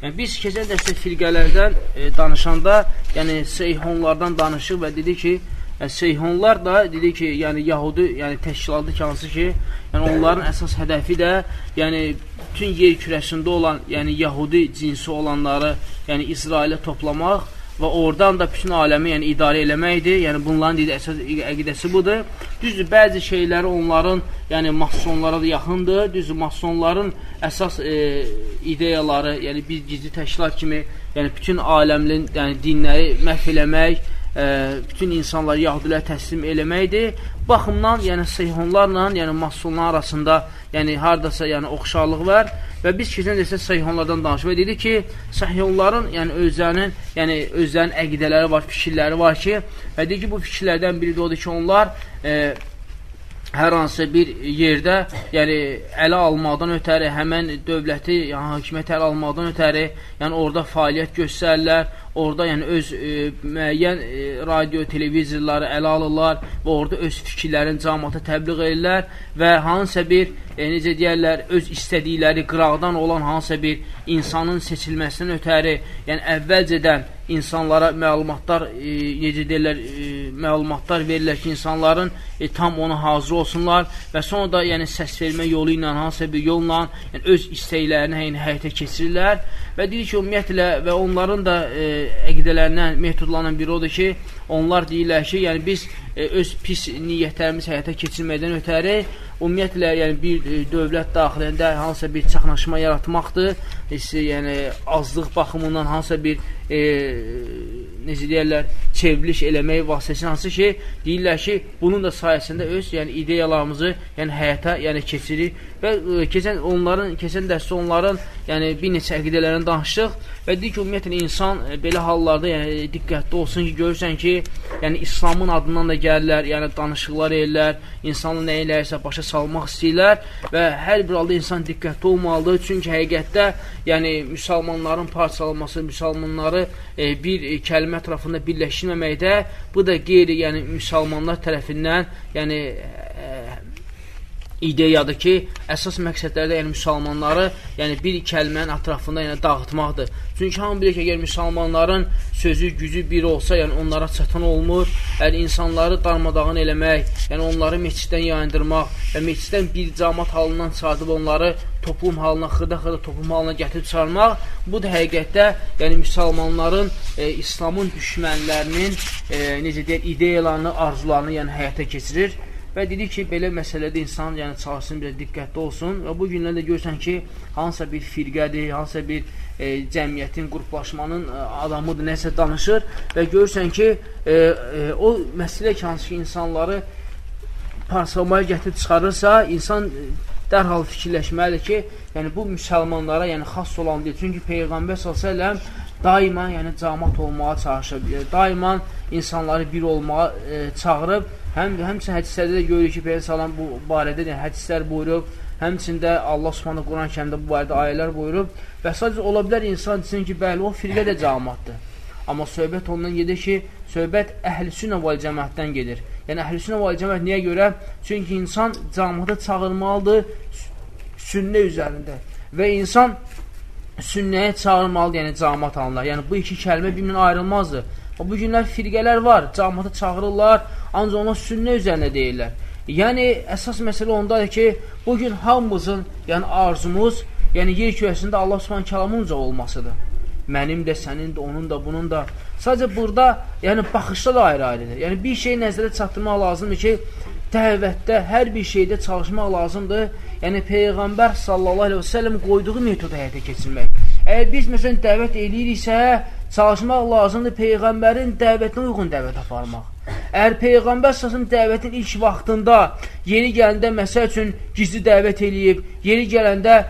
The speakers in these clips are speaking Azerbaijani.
Yəni, biz keçən dəstə firqələrdən e, danışanda, yəni seyhonlardan danışıq və dedi ki, yəni, seyhonlar da dedi ki, yəni Yahudi, yəni təşkilatı ki, hansı ki, yəni onların əsas hədəfi də, yəni bütün yer kürəsində olan, yəni Yahudi cinsi olanları, yəni İsrailə toplamaq və oradan da bütün aləmi yəni, idarə eləməkdir. Yəni, bunların deyil, əsas əqidəsi budur. Düzdür, bəzi şeyləri onların yəni, masonlara da yaxındır. Düzdür, masonların əsas e, ideyaları, yəni bir gizli təşkilat kimi yəni, bütün aləmlin yəni, dinləri məhv eləmək, ə, bütün insanları yahudilərə təslim eləməkdir. Baxımdan, yəni seyhonlarla, yəni masonlar arasında, yəni hardasa yəni oxşarlıq var və biz keçən dəsə seyhonlardan danışıb dedik ki, seyhonların, yəni özlərinin, yəni özlərinin əqidələri var, fikirləri var ki, və deyik ki, bu fikirlərdən biri də odur ki, onlar ə, hər hansı bir yerdə, yəni ələ almaqdan ötəri, həmən dövləti, yəni hakimiyyət ələ almaqdan ötəri, yəni orada fəaliyyət göstərirlər, orada yəni öz e, müəyyən e, radio, televizorları ələ alırlar və orada öz fikirlərini cəmaata təbliğ edirlər və hansısa bir e, necə deyərlər, öz istədikləri qıraqdan olan hansısa bir insanın seçilməsindən ötəri, yəni əvvəlcədən insanlara məlumatlar, e, necə deyirlər, e, məlumatlar verirlər ki, insanların e, tam ona hazır olsunlar və sonra da yəni səs vermə yolu ilə, hansısa bir yolla yəni, öz istəklərini yəni, həyata keçirirlər və deyir ki, ümumiyyətlə və onların da e, əqidələrindən, metodlarından biri odur ki, onlar deyirlər ki, yəni biz öz pis niyyətlərimiz həyata keçirməkdən ötəri ümumiyyətlə, yəni bir e, dövlət daxilində hansısa bir çaxnaşma yaratmaqdır, heç, yəni azlıq baxımından hansısa bir e, necə deyərlər, çevriliş eləmək vasitəsilə hansı ki, deyirlər ki, bunun da sayəsində öz yəni ideyalarımızı yəni həyata yəni keçirir və e, keçən onların keçən dərsdə onların yəni bir neçə əqidələrini danışdıq və deyir ki, ümumiyyətlə insan e, belə hallarda yəni diqqətli olsun ki, görürsən ki, yəni İslamın adından da gəlirlər, yəni danışıqlar edirlər, insanı nə eləsə başa salmaq istəyirlər və hər bir halda insan diqqətli olmalıdır, çünki həqiqətdə yəni müsəlmanların parçalanması, müsəlmanları e, bir e, kəlmə ətrafında birləşdirməməkdə bu da qeyri, yəni müsəlmanlar tərəfindən, yəni e, ideyadır ki, əsas məqsədlərdə yəni müsəlmanları, yəni bir kəlmənin ətrafında yəni dağıtmaqdır. Çünki hamı bilir ki, əgər müsəlmanların sözü, gücü bir olsa, yəni onlara çatan olmur. Yəni insanları darmadağın eləmək, yəni onları meçiddən yayındırmaq və meçiddən bir camat halından çıxardıb onları toplum halına, xırda-xırda toplum halına gətirib çıxarmaq, bu da həqiqətdə yəni müsəlmanların e, İslamın düşmənlərinin e, necə deyək, ideyalarını, arzularını yəni həyata keçirir Və dedi ki, belə məsələdə insan yəni çalışsın, belə diqqətli olsun və bu günlərdə görürsən ki, hansısa bir firqədir, hansısa bir e, cəmiyyətin, qruplaşmanın e, adamıdır, nəsə danışır və görürsən ki, e, e, o məsələ ki, hansı ki, insanları parçalamaya gətirib çıxarırsa, insan dərhal fikirləşməlidir ki, yəni bu müsəlmanlara yəni xas olan deyil. Çünki Peyğəmbər s.ə.v daima yəni camat olmağa çalışıb, daima insanları bir olmağa e, çağırıb Həm həmçinin hədislərdə də görürük ki, Peyğəmbər bu barədə yəni, hədislər buyurub, həmçində Allah Subhanahu Quran-Kərimdə bu barədə ayələr buyurub və sadəcə ola bilər insan desin ki, bəli, o firqə də cəmaatdır. Amma söhbət ondan gedir ki, söhbət əhl-sünnə vəl cəmaətdən gedir. Yəni əhl-sünnə vəl cəmaət niyə görə? Çünki insan cəmaata çağırmalıdır sünnə üzərində və insan sünnəyə çağırmalıdır, yəni cəmaat anlar. Yəni bu iki kəlmə bir-birindən ayrılmazdır. O bu günlər firqələr var, cəmaata çağırırlar, ancaq ona sünnə üzərində deyirlər. Yəni, əsas məsələ ondadır ki, bugün hamımızın, yəni arzumuz, yəni yer kürəsində Allah subhanə kəlamınca olmasıdır. Mənim də, sənin də, onun da, bunun da. Sadəcə burada, yəni baxışda da ayrı-ayrıdır. Yəni bir şey nəzərə çatdırmaq lazımdır ki, dəvətdə, hər bir şeydə çalışmaq lazımdır. Yəni Peyğəmbər sallallahu əleyhi və səlləm qoyduğu metodu həyata keçirmək. Əgər biz məsələn dəvət eləyiriksə, çalışmaq lazımdır Peyğəmbərin dəvətinə uyğun dəvət aparmaq. Əgər Peyğəmbər səsin dəvətin ilk vaxtında yeri gələndə məsəl üçün gizli dəvət eləyib, yeri gələndə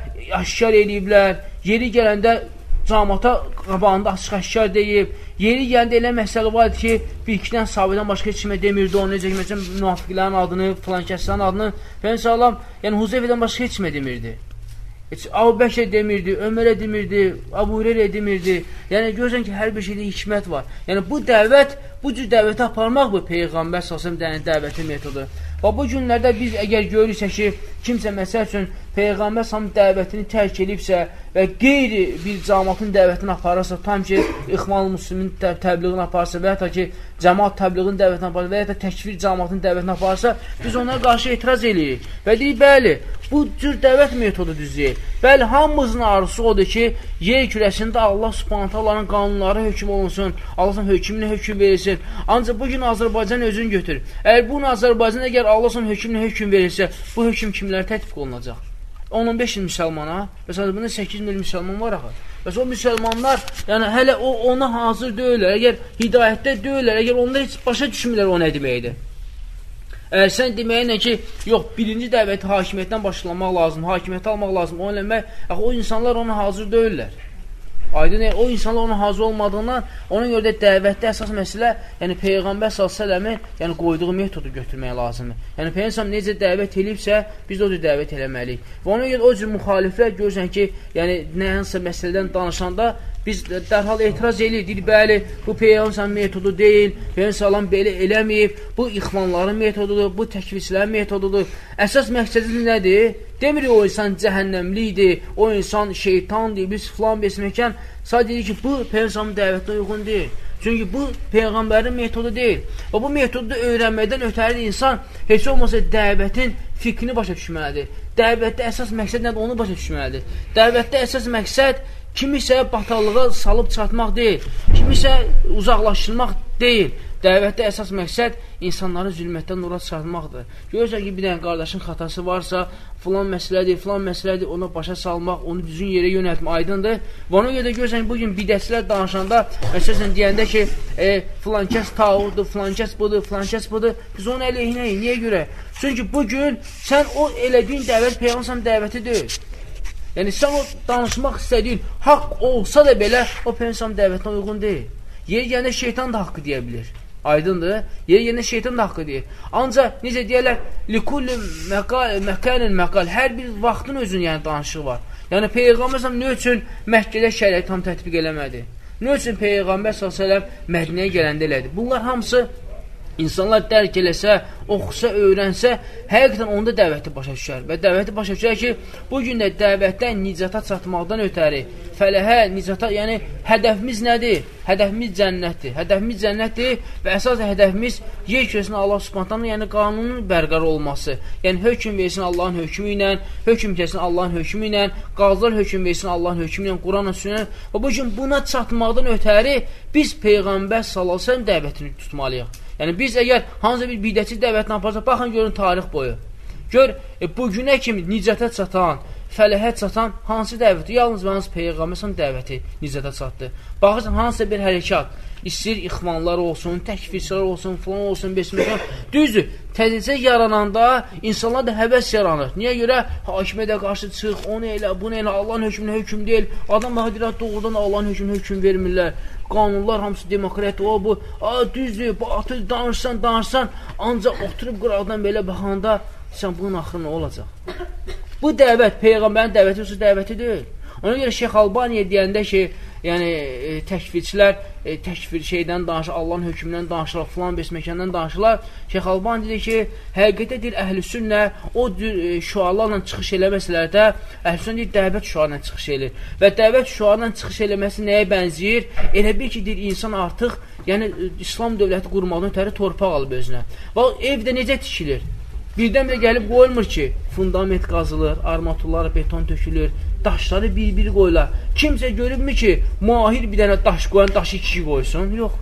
aşkar eləyiblər, yeri gələndə camata qabağında açıq-aşkar deyib, yeri gələndə elə məsələ var ki, bir-ikidən sahabədən başqa heç kimə demirdi, onu necə ki, məsələn, münafiqlərin adını, filan kəslərin adını, Peyğəmbər sallam, yəni Huzeyfədən başqa heç kimə demirdi. Heç Əbu Bəkir demirdi, Ömərə demirdi, Əbu Hüreyrə demirdi. Yəni görürsən ki, hər bir şeydə hikmət var. Yəni bu dəvət, bu cür dəvəti aparmaq bu peyğəmbər əleyhi dəvəti metodu. Və bu günlərdə biz əgər görürsə ki, kimsə məsəl üçün Peyğəmbər sam dəvətini tərk edibsə və qeyri bir cəmaatın dəvətini aparırsa, tam ki, İxmal Müslimin təbliğini aparırsa və ya ki, cəmaat təbliğinin dəvətini aparırsa və ya da təkfir cəmaatının dəvətini aparırsa, biz onlara qarşı etiraz eləyirik. Və deyirik, bəli, bu cür dəvət metodu düzdür. Bəli, hamımızın arzusu odur ki, yer kürəsində Allah subhanət Allahın qanunları hökm olunsun, Allahın hökmünə hökm verilsin. Ancaq bugün Azərbaycan özün götür. Əgər bu Azərbaycan əgər Allahın hökmünə hökm verilsə, bu hökm kimlərə tətbiq olunacaq? 10-15 il müsəlmana, məsələn, bunda 8 mil müsəlman var axı. Bəs o müsəlmanlar, yəni hələ o ona hazır deyirlər, əgər hidayətdə deyirlər, əgər onda heç başa düşmürlər o nə deməkdir. Əgər sən deməyinlə ki, yox, birinci dəvəti hakimiyyətdən başlamaq lazım, hakimiyyəti almaq lazım, o eləmək, axı o insanlar ona hazır deyirlər. Aydın, o insanlar ona hazır olmadığından, ona görə də dəvətdə əsas məsələ, yəni Peyğəmbər s.ə.v-in yəni, qoyduğu metodu götürmək lazımdır. Yəni Peyğəmbər necə dəvət edibsə, biz də o cür dəvət eləməliyik. Və ona görə o cür müxaliflər görürsən ki, yəni nəyənsə məsələdən danışanda biz dərhal etiraz edirik, bəli, bu Peyğəmbər metodu deyil, Peyğəmbər belə eləməyib, bu ixvanların metodudur, bu təkvislərin metodudur. Əsas məqsədi nədir? Demirik o insan cəhənnəmlidir, o insan şeytandır, biz filan besməkən. Sadəcə deyir ki, bu Peyğəmbərin dəvətinə uyğun deyil. Çünki bu Peyğəmbərin metodu deyil. Və bu metodu öyrənməkdən ötəri insan heç olmasa dəvətin fikrini başa düşməlidir. Dəvətdə əsas məqsəd nədir, onu başa düşməlidir. Dəvətdə əsas məqsəd kimisə batallığa salıb çatmaq deyil, kimisə uzaqlaşdırmaq deyil. Dəvətdə əsas məqsəd insanları zülmətdən nura çıxartmaqdır. Görürsən ki, bir dənə qardaşın xatası varsa, filan məsələdir, filan məsələdir, ona başa salmaq, onu düzün yerə yönəltmək aydındır. Və ona görə də görürsən ki, bugün bidətçilər danışanda, məsələn, deyəndə ki, e, filan kəs tağurdur, filan kəs budur, filan kəs budur, biz onun əleyhinəyik. Niyə görə? Çünki bugün sən o elədiyin dəvət Peyğəmbər dəvəti deyil. Yəni, sən o danışmaq istədiyin haqq olsa da belə, o Peyğəmbər dəvətinə uyğun deyil. Yer yəni şeytan da haqqı deyə bilir. Aydındır. Yer yenə şeytan da haqqı deyir. Ancaq necə deyirlər, likulli məkanin məqal. Hər bir vaxtın özünün yəni danışığı var. Yəni Peyğəmbər sallallahu nə üçün Məkkədə şəriət tam tətbiq eləmədi? Nə üçün Peyğəmbər sallallahu Mədinəyə gələndə elədi? Bunlar hamısı insanlar dərk eləsə, oxusa, öyrənsə, həqiqətən onda dəvəti başa düşər. Və dəvəti başa düşər ki, bu gün də dəvətdən nicata çatmaqdan ötəri, fələhə, nicata, yəni hədəfimiz nədir? Hədəfimiz cənnətdir. Hədəfimiz cənnətdir və əsas hədəfimiz yer kürəsində Allah Subhanahu yəni qanunun bərqərar olması. Yəni hökm versin Allahın hökmü ilə, hökm kəsin Allahın hökmü ilə, qazılar hökm versin Allahın hökmü ilə, Quranla sünnə. Və bu gün buna çatmaqdan ötəri biz peyğəmbər sallallahu əleyhi və səlləm dəvətini tutmalıyıq. Yəni biz əgər hansısa bir bidətçi dəvətini aparsa, baxın görün tarix boyu. Gör, e, bu günə kimi nicətə çatan, fələhə çatan hansı dəvəti? Yalnız və yalnız Peyğəmbər dəvəti nicətə çatdı. Baxırsan, hansısa bir hərəkat, istəyir ixvanlar olsun, təkfirçilər olsun, filan olsun, besməkən. Düzdür, təzəcə yarananda insanlar da həvəs yaranır. Niyə görə? Hakimə də qarşı çıx, onu elə, bunu elə, Allahın hökmünə hökm deyil. Adam deyir, doğrudan Allahın hökmünə hökm vermirlər. Qanunlar hamısı demokrat, o bu. A, düzdür, batıl danışsan, danışsan, ancaq oturub qıraqdan belə baxanda sən bunun axırı nə olacaq? Bu dəvət, Peyğəmbərin dəvəti yoxsa dəvəti deyil. Ona görə Şeyx Albaniya deyəndə ki, yəni e, təkfirçilər e, təkfir şeydən danışır, Allahın hökmündən danışırlar, filan bəs məkandan danışırlar. Şeyx Albani dedi ki, həqiqətdə deyir əhlüsünnə o e, şüalarla çıxış eləməsələrdə əhlüsünnə deyir dəvət şüarla çıxış eləyir. Və dəvət şüarla çıxış eləməsi nəyə bənzəyir? Elə bil ki, deyir insan artıq yəni e, İslam dövləti qurmaqdan ötəri torpaq alıb özünə. Və evdə necə tikilir? Birdən-birə gəlib qoyulmur ki, fundament qazılır, armaturlar, beton tökülür, daşları bir-bir qoyular. Kimsə görübmü ki, mahir bir dənə daş qoyan daşı iki qoysun? Yox.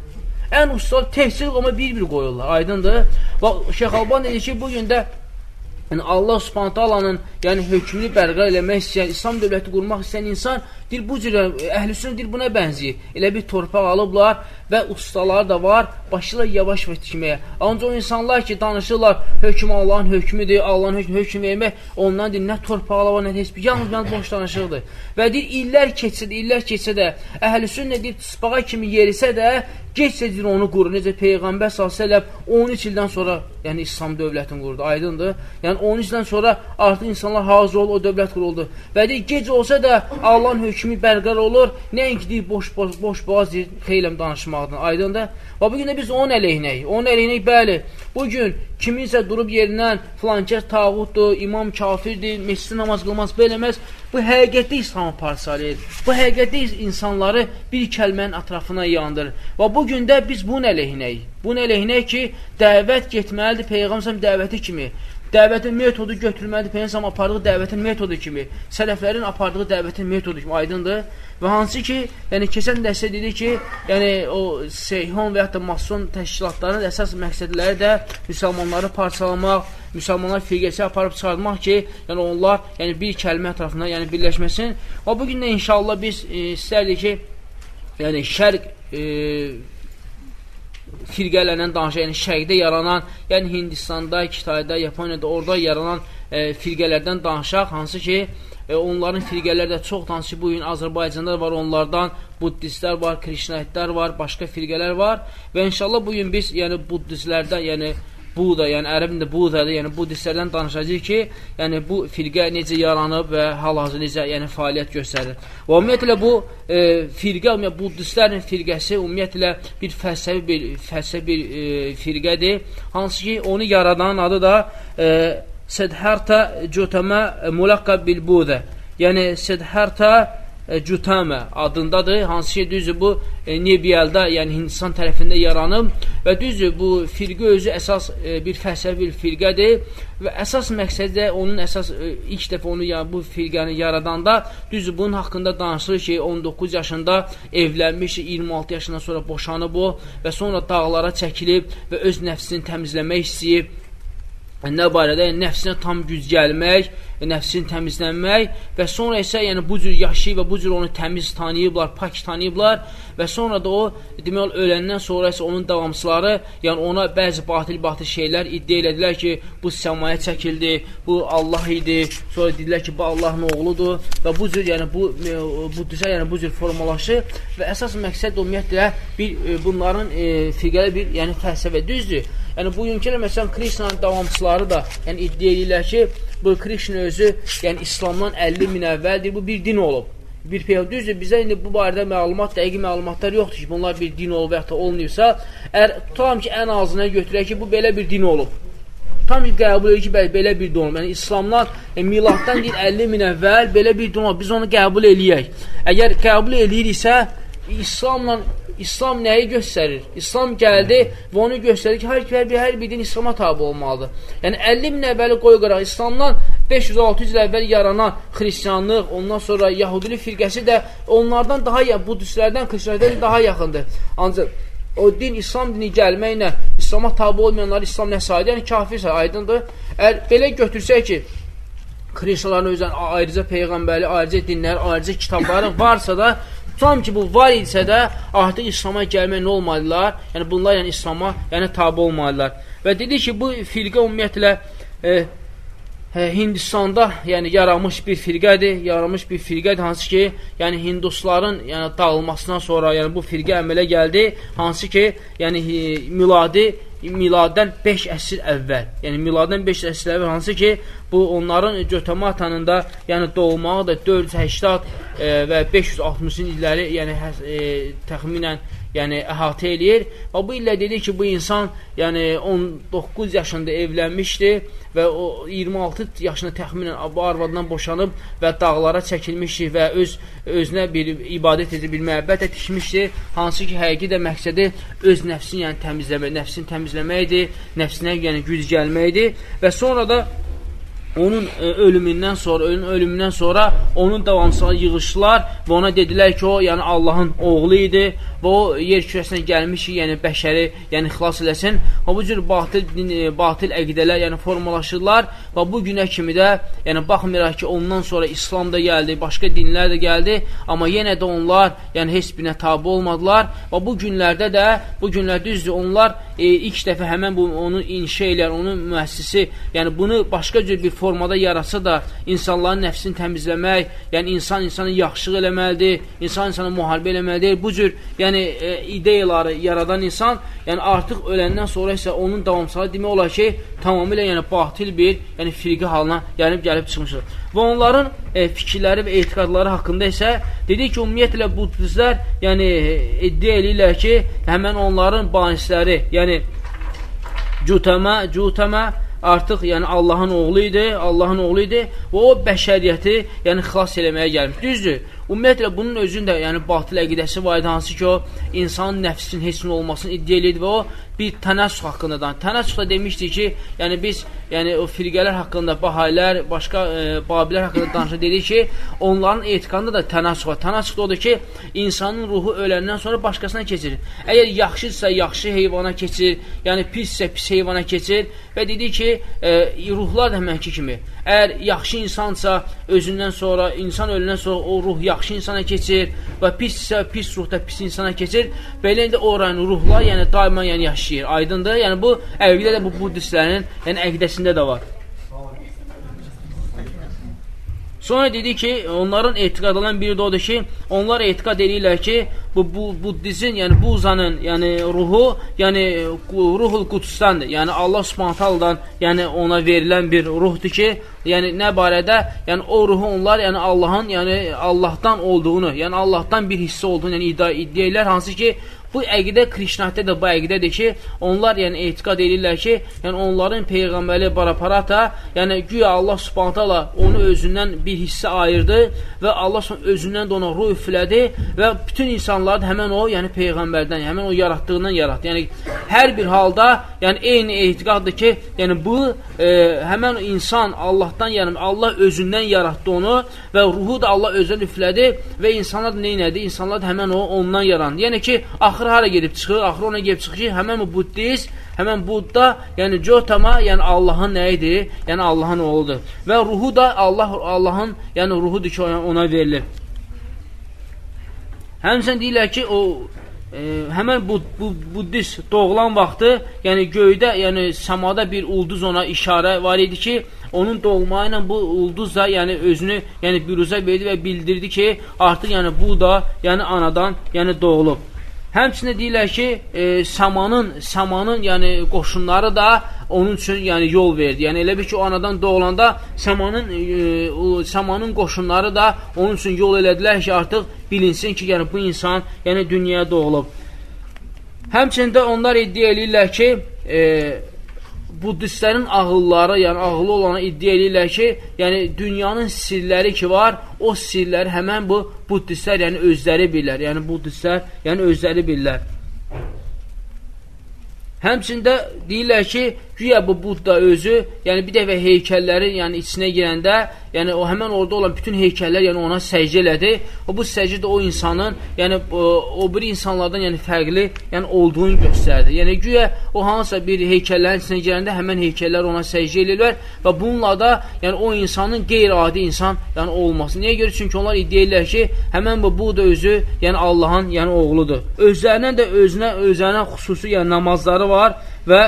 Ən ustad təhsil amma bir-bir qoyurlar. Aydındır? Və Şeyx Alban dedi ki, bu gün də yəni Allah Subhanahu taalanın yəni hökmünü bərqərar eləmək istəyən, İslam dövləti qurmaq istəyən insan Deyir, bu cür əhlüsün deyir, buna bənziyir. Elə bir torpaq alıblar və ustaları da var, başlayırlar yavaş-yavaş tikməyə. Ancaq insanlar ki, danışırlar, hökm Allahın hökmüdür, Allahın hökmü hökm vermək, ondan deyir, nə torpaqlar var, nə heç bir, yalnız yalnız boş danışırdır. Və deyir, illər keçsə də, illər keçsə də, əhlüsün nə deyir, tıspağa kimi yerisə də, geçsə deyir, onu qurur. Necə Peyğəmbər s.ə.v 13 ildən sonra, yəni İslam dövlətini qurdu, aydındır. Yəni Yəni, onun üzdən sonra artıq insanlar hazır oldu, o dövlət quruldu. Və deyir, gec olsa da Allahın hökmü bərqərar olur. Nəinki deyir, boş, boş, boş boğaz deyir, xeyləm danışmaqdan. Aydındır. Və bugün də biz onun əleyhinəyik. Onun əleyhinəyik, bəli. Bugün kiminsə durub yerindən filankəs tağutdur, imam kafirdir, mescid namaz qılmaz, beləməz. Bu həqiqətdə İslamı parçalayır. Bu həqiqətdə insanları bir kəlmənin ətrafına yandırır. Və bu gün də biz bunun əleyhinəyik. Bunun əleyhinəyik ki, dəvət getməlidir Peyğəmbər dəvəti kimi. Dəvətin metodu götürülməlidir Peyğəmbər apardığı dəvətin metodu kimi. Sələflərin apardığı dəvətin metodu kimi aydındır. Və hansı ki, yəni keçən dəstə dedi ki, yəni o Seyhon və yaxud da mason təşkilatlarının əsas məqsədləri də müsəlmanları parçalamaq, müsəlmanlar firqəsi aparıb çıxartmaq ki, yəni onlar yəni bir kəlmə ətrafında yəni birləşməsin. Və bu gün də inşallah biz e, istərdik ki, yəni şərq e, firqələrlə danışaq, yəni şərqdə yaranan, yəni Hindistanda, Kitayda, Yaponiyada, orada yaranan e, firqələrdən danışaq, hansı ki, e, onların firqələri də çox hansı ki, bugün Azərbaycanda var, onlardan buddistlər var, krişnaitlər var, başqa firqələr var və inşallah bugün biz, yəni buddistlərdən, yəni Buda, yəni ərəbində Budadır, yəni budistlərdən danışacaq ki, yəni bu firqə necə yaranıb və hal-hazır necə yəni fəaliyyət göstərir. Və ümumiyyətlə bu e, firqə, ümumiyyətlə budistlərin firqəsi ümumiyyətlə bir fəlsəfi bir fəlsəfi bir e, firqədir, hansı ki, onu yaradan adı da e, Sedharta Cutama Mulaqqab bil Buda. Yəni Sedharta e, Cutame adındadır. Hansı ki, düzdür, bu e, Nebiyəldə, yəni Hindistan tərəfində yaranıb və düzdür, bu firqə özü əsas e, bir fəlsəfi bir firqədir və əsas məqsədi də onun əsas e, ilk dəfə onu yəni, bu firqəni yaradanda düzdür, bunun haqqında danışılır ki, 19 yaşında evlənmiş, 26 yaşından sonra boşanıb o və sonra dağlara çəkilib və öz nəfsini təmizləmək istəyib nə barədə? Nəfsinə tam güc gəlmək, nəfsini təmizlənmək və sonra isə yəni, bu cür yaşayıb və bu cür onu təmiz tanıyıblar, pak tanıyıblar və sonra da o, demək öləndən sonra isə onun davamçıları, yəni ona bəzi batil-batil şeylər iddia elədilər ki, bu səmaya çəkildi, bu Allah idi, sonra dedilər ki, bu Allahın oğludur və bu cür, yəni bu, bu düzə, yəni bu cür formalaşır və əsas məqsəd ümumiyyətlə bir, e, bunların e, fiqəli bir, yəni fəlsəfə düzdür. Yəni bugünkü məsələn Krishnanın davamçıları da yəni iddia edirlər ki, bu Krishna özü yəni İslamdan 50 min əvvəldir, bu bir din olub. Bir peyğəmbər düzdür, bizə indi bu barədə məlumat, dəqiq məlumatlar yoxdur ki, bunlar bir din olub və ya da olmuyorsa, əgər tutam ki, ən azına götürək ki, bu belə bir din olub. Tam qəbul edir ki, bəli, belə bir din olub. Yəni İslamdan, yəni, miladdan deyir 50 min əvvəl belə bir din olub. Biz onu qəbul eləyək. Əgər qəbul eləyiriksə, İslamla İslam nəyi göstərir? İslam gəldi və onu göstərir ki, hər, hər, bir, hər bir din İslama tabi olmalıdır. Yəni 50 min əvvəli qoy qıraq İslamdan 500-600 il əvvəl yaranan xristiyanlıq, ondan sonra Yahudilik firqəsi də onlardan daha, budistlərdən, xristiyanlərdən daha yaxındır. Ancaq o din İslam dini gəlməklə İslama tabi olmayanlar İslam nə saydı? Yəni kafirsə aydındır. Əgər belə götürsək ki, xristiyanların özdən ayrıca peyğəmbəri, ayrıca dinlər, ayrıca kitabları varsa da Tutam ki, bu var isə də artıq İslama gəlmək nə olmalılar? Yəni, bunlar yəni İslama yəni, tabi olmalılar. Və dedi ki, bu firqə ümumiyyətlə e, Hindistanda yəni, yaranmış bir firqədir, yaranmış bir firqədir, hansı ki, yəni Hindusların yəni, dağılmasından sonra yəni, bu firqə əmələ gəldi, hansı ki, yəni, miladi miladdən 5 əsr əvvəl, yəni miladdən 5 əsr əvvəl, hansı ki, bu onların Götəmatanın da yəni doğulmağı da 480 e, və 560-cı illəri yəni e, təxminən yəni əhatə eləyir. Və bu illə dedi ki, bu insan yəni 19 yaşında evlənmişdi və o 26 yaşında təxminən bu arvadından boşanıb və dağlara çəkilmişdi və öz özünə bir ibadət edib bir məhəbbət də tikmişdi. Hansı ki, həqiqi də məqsədi öz nəfsini yəni təmizləmək, nəfsini təmizləməkdir, nəfsinə yəni güc gəlməkdir və sonra da onun e, ölümündən sonra, ölün ölümündən sonra onun davamsızlığı yığışdılar və ona dedilər ki, o, yəni Allahın oğlu idi və o yer kürəsinə gəlmiş ki, yəni bəşəri, yəni xilas eləsin. Və bu cür batil e, batil əqidələr, yəni formalaşırlar və bu günə kimi də, yəni baxmayaraq ki, ondan sonra İslam da gəldi, başqa dinlər də gəldi, amma yenə də onlar, yəni heç birinə tabe olmadılar və bu günlərdə də, bu günlər düzdür, onlar e, ilk dəfə həmən bu onu inşa eləyən, onun müəssisi, yəni bunu başqa cür bir form formada yaratsa da insanların nəfsini təmizləmək, yəni insan insanı yaxşılıq eləməlidir, insan insana müharibə eləməlidir. Bu cür yəni e, ideyaları yaradan insan, yəni artıq öləndən sonra isə onun davamçılığı demək olar ki, tamamilə yəni batil bir, yəni firqə halına gəlib gəlib çıxmışdır. Və onların e, fikirləri və etiqadları haqqında isə dedik ki, ümumiyyətlə budistlər yəni iddia eləyirlər ki, həmən onların banisləri, yəni Cutəmə, Cutəmə artıq yəni Allahın oğlu idi, Allahın oğlu idi və o bəşəriyyəti yəni xilas eləməyə gəlmiş. Düzdür, Ümumiyyətlə, bunun özündə, yəni batil əqidəsi var idi, hansı ki, o insanın nəfsinin heç nə olmasını iddia edirdi və o bir tənəssüx haqqında da. Tənəssüxdə demişdik ki, yəni biz yəni o firqələr haqqında, bahayilər, başqa e, babilər haqqında danışır dedik ki, onların etiqadında da tənəssüx var. Tənəssüx odur ki, insanın ruhu öləndən sonra başqasına keçir. Əgər yaxşıdırsa, yaxşı heyvana keçir, yəni pissə, pis heyvana keçir və dedik ki, e, ruhlar da həmənki kimi. Əgər yaxşı insansa, özündən sonra, insan öləndən sonra o ruh yaxşı yaxşı insana keçir və pissə, pis ruhda pis insana keçir. Belə indi oranın ruhlar, yəni daima yəni yaşayır. Aydındır? Yəni bu əvvələ də bu buddistlərin yəni əqidəsində də var. Sonra dedi ki, onların etiqad olan biri də odur ki, onlar etiqad edirlər ki, bu, bu buddizin, yəni buzanın, yəni ruhu, yəni ruhul qudusdandır. Yəni Allah Subhanahu yəni ona verilən bir ruhdur ki, yəni nə barədə? Yəni o ruhu onlar, yəni Allahın, yəni Allahdan olduğunu, yəni Allahdan bir hissə olduğunu, yəni iddia, iddia edirlər, hansı ki, Bu əqidə Krişnatdə də bu əqidədir ki, onlar yəni etiqad edirlər ki, yəni onların peyğəmbəri Baraparata, yəni güya Allah Subhanahu onu özündən bir hissə ayırdı və Allah özündən də ona ruh üflədi və bütün insanlar həmən o, yəni peyğəmbərdən, həmən o yaratdığından yaratdı. Yəni hər bir halda, yəni eyni etiqaddır ki, yəni bu e, həmən insan Allahdan, yəni Allah özündən yaratdı onu və ruhu da Allah özündən üflədi və insanlar da nə etdi? İnsanlar da həmən o ondan yarandı. Yəni ki, axı axırı hara gedib çıxır? Axırı ona gedib çıxır ki, həmən bu buddist, həmən Budda, yəni Jotama, yəni Allahın nə idi? Yəni Allahın oğludur. Və ruhu da Allah Allahın, yəni ruhudur ki, ona verilir. Həmçinin deyirlər ki, o e, həmən bu, bu buddist doğulan vaxtı, yəni göydə, yəni səmada bir ulduz ona işarə var idi ki, onun doğma ilə bu ulduz da yəni özünü yəni büruzə verdi və bildirdi ki, artıq yəni bu da yəni anadan yəni doğulub. Həmçində deyirlər ki, e, samanın, samanın, yəni qoşunları da onun üçün yəni yol verdi. Yəni elə bir ki, o anadan doğulanda samanın e, o, samanın qoşunları da onun üçün yol elədilər ki, artıq bilinsin ki, yəni bu insan yəni dünyaya doğulub. Həmçində onlar iddia eləyirlər ki, e, buddistlərin ağılları, yəni ağıllı olana iddia edirlər ki, yəni dünyanın sirləri ki var, o sirləri həmən bu buddistlər, yəni özləri bilirlər. Yəni buddistlər, yəni özləri bilirlər. Həmçində deyirlər ki, güya bu Budda özü, yəni bir dəfə heykəllərin yəni içinə girəndə, yəni o həmən orada olan bütün heykəllər yəni ona səcdə elədi. O bu səcdə o insanın, yəni o, o bir insanlardan yəni fərqli, yəni olduğunu göstərdi. Yəni güya o hansısa bir heykəllərin içinə girəndə həmən heykəllər ona səcdə eləyirlər və bununla da yəni o insanın qeyri-adi insan yəni olması. Niyə görə? Çünki onlar iddia edirlər ki, həmən bu Budda özü, yəni Allahın yəni oğludur. Özlərindən də özünə özlərinə xüsusi yəni namazları var və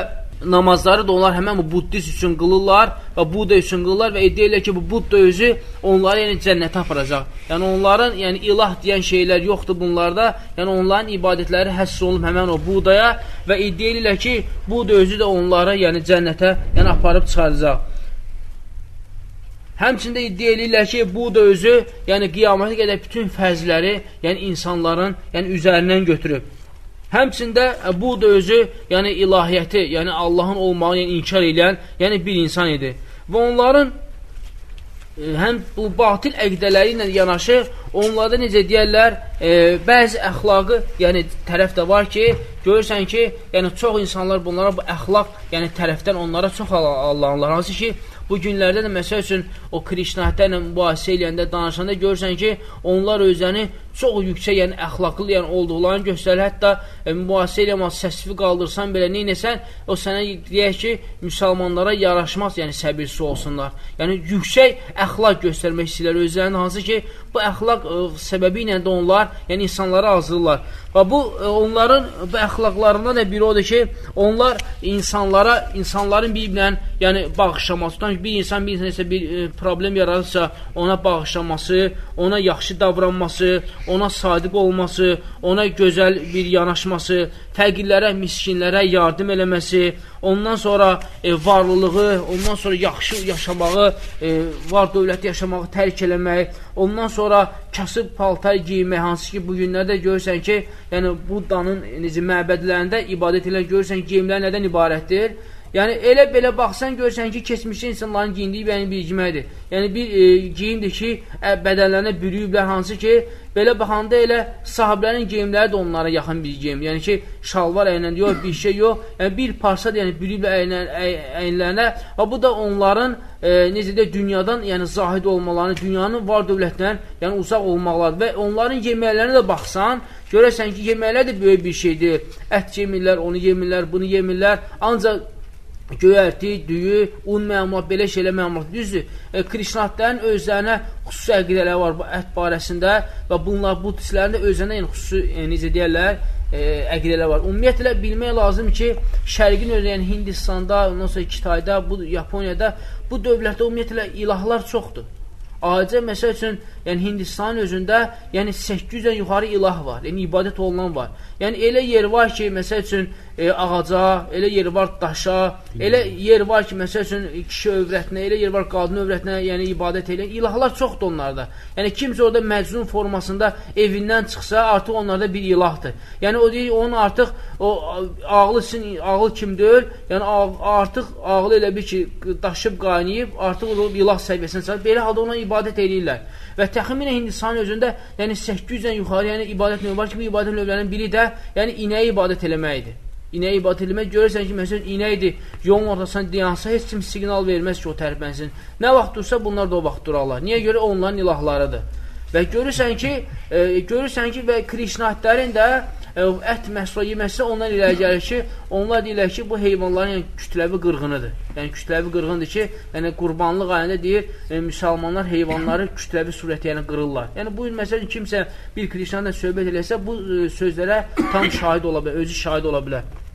namazları da onlar həmən bu buddist üçün qılırlar və Budda üçün qılırlar və iddia ki, bu Budda özü onları yəni cənnətə aparacaq. Yəni onların yəni ilah deyən şeylər yoxdur bunlarda. Yəni onların ibadətləri həsr olunub həmən o Buddaya və iddia edirlər ki, Budda özü də onları yəni cənnətə yəni aparıb çıxaracaq. Həmçində iddia edirlər ki, bu da özü, yəni qiyamətə qədər bütün fəzləri, yəni insanların, yəni üzərindən götürüb. Həmçində e, bu da özü, yəni ilahiyyəti, yəni Allahın olmağını yəni, inkar edən, yəni bir insan idi. Və onların e, həm bu batil əqdələri ilə yanaşı, onlarda necə deyərlər, e, bəzi əxlaqı, yəni tərəf də var ki, görürsən ki, yəni çox insanlar bunlara bu əxlaq, yəni tərəfdən onlara çox allanırlar. Hansı ki, Bu günlərdə də məsəl üçün o Krişnahətə ilə mübahisə eləyəndə, danışanda görürsən ki, onlar özlərini çox yüksək, yəni əxlaqlı yəni, olduqlarını göstərir. Hətta e, mübahisə eləməz, səsfi qaldırsan belə neynəsən, o sənə deyək ki, müsəlmanlara yaraşmaz, yəni səbirsiz olsunlar. Yəni yüksək əxlaq göstərmək istəyirlər özlərində, hansı ki, bu əxlaq ə, e, səbəbi ilə də onlar, yəni insanları azırlar. Və bu ə, e, onların bu əxlaqlarından da biri odur ki, onlar insanlara, insanların bir-birinə yəni bağışlamasından ki, bir insan bir isə bir e, problem yaradırsa, ona bağışlaması, ona yaxşı davranması, ona sadiq olması, ona gözəl bir yanaşması, fəqirlərə, miskinlərə yardım eləməsi, ondan sonra e, varlılığı, ondan sonra yaxşı yaşamağı, e, var dövləti yaşamağı tərk eləmək, ondan sonra kasıb paltar giymək, hansı ki, bu günlərdə görürsən ki, yəni Buddanın necə məbədlərində ibadət edən görürsən, geyimlər nədən ibarətdir? Yəni elə belə baxsan görsən ki, keçmişdə insanların geyindiyi yəni bir geyimdir. Yəni bir e, geyimdir ki, ə, bədənlərinə bürüyüblər hansı ki, belə baxanda elə sahiblərin geyimləri də onlara yaxın bir geyim. Yəni ki, şalvar əynən yox, bir şey yox. Yəni bir parça yəni bürüyüblər əynən, əynlərinə. Və bu da onların e, necə də dünyadan, yəni zahid olmalarını, dünyanın var dövlətdən, yəni uzaq olmaqlardır. Və onların yeməklərinə də baxsan, görəsən ki, yeməklər də böyük bir şeydir. Ət yemirlər, onu yemirlər, bunu yemirlər. Ancaq göyərti, düyü, un məmulat, belə şeylə məmulat. Düzdür, e, krişnatların özlərinə xüsusi əqidələr var bu ət barəsində və bunlar bu tislərin də özlərinə yəni, xüsusi, e, necə deyərlər, e, əqidələr var. Ümumiyyətlə, bilmək lazım ki, şərqin özü, yəni Hindistanda, ondan sonra Kitayda, bu, Yaponiyada bu dövlətdə ümumiyyətlə ilahlar çoxdur. Alicə, məsəl üçün, yəni Hindistanın özündə yəni 800-dən yuxarı ilah var, yəni ibadət olunan var. Yəni elə yer var ki, məsəl üçün, e, ağaca, elə yer var daşa, elə yer var ki, məsəl üçün, kişi övrətinə, elə yer var qadın övrətinə, yəni ibadət eləyən. İlahlar çoxdur onlarda. Yəni kimsə orada məcnun formasında evindən çıxsa, artıq onlarda bir ilahdır. Yəni o deyir, onun artıq o ağlı ağıl kim deyil, yəni artıq ağlı elə bir ki, daşıb qaynayıb, artıq o ilah səviyyəsinə çıxır. Belə halda ona ibadət eləyirlər. Və təxminən Hindistanın özündə yəni 800-dən yuxarı yəni ibadət növü var ki, bu ibadət növlərinin biri də yəni inəyə ibadət eləməkdir. İnəyə ibadət eləmək görürsən ki, məsələn, inəkdir, yolun ortasından dayansa, heç kim siqnal verməz ki, o tərpənsin. Nə vaxt dursa, bunlar da o vaxt durarlar. Niyə görə? Onların ilahlarıdır. Və görürsən ki, e, görürsən ki, və Krişnatlərin də ət məhsul yeməsi ondan irəli gəlir ki, onlar deyirlər ki, bu heyvanların yəni, kütləvi qırğınıdır. Yəni kütləvi qırğındır ki, yəni qurbanlıq ayında deyir, e, müsəlmanlar heyvanları kütləvi surətdə yəni qırırlar. Yəni bu məsələn kimsə bir Krişnanla söhbət eləsə, bu e, sözlərə tam şahid ola bilər, özü şahid ola bilər.